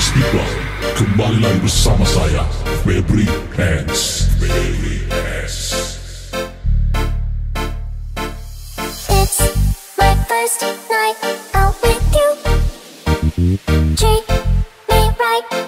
speaker Kembali lagi bersama saya Febri Febri It's my first night out with you. Treat me right.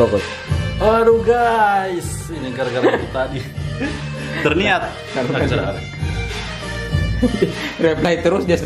Fokus. Aduh guys, ini gara-gara itu tadi. Terniat. Karena-. Reply terus dia